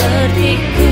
sepertiku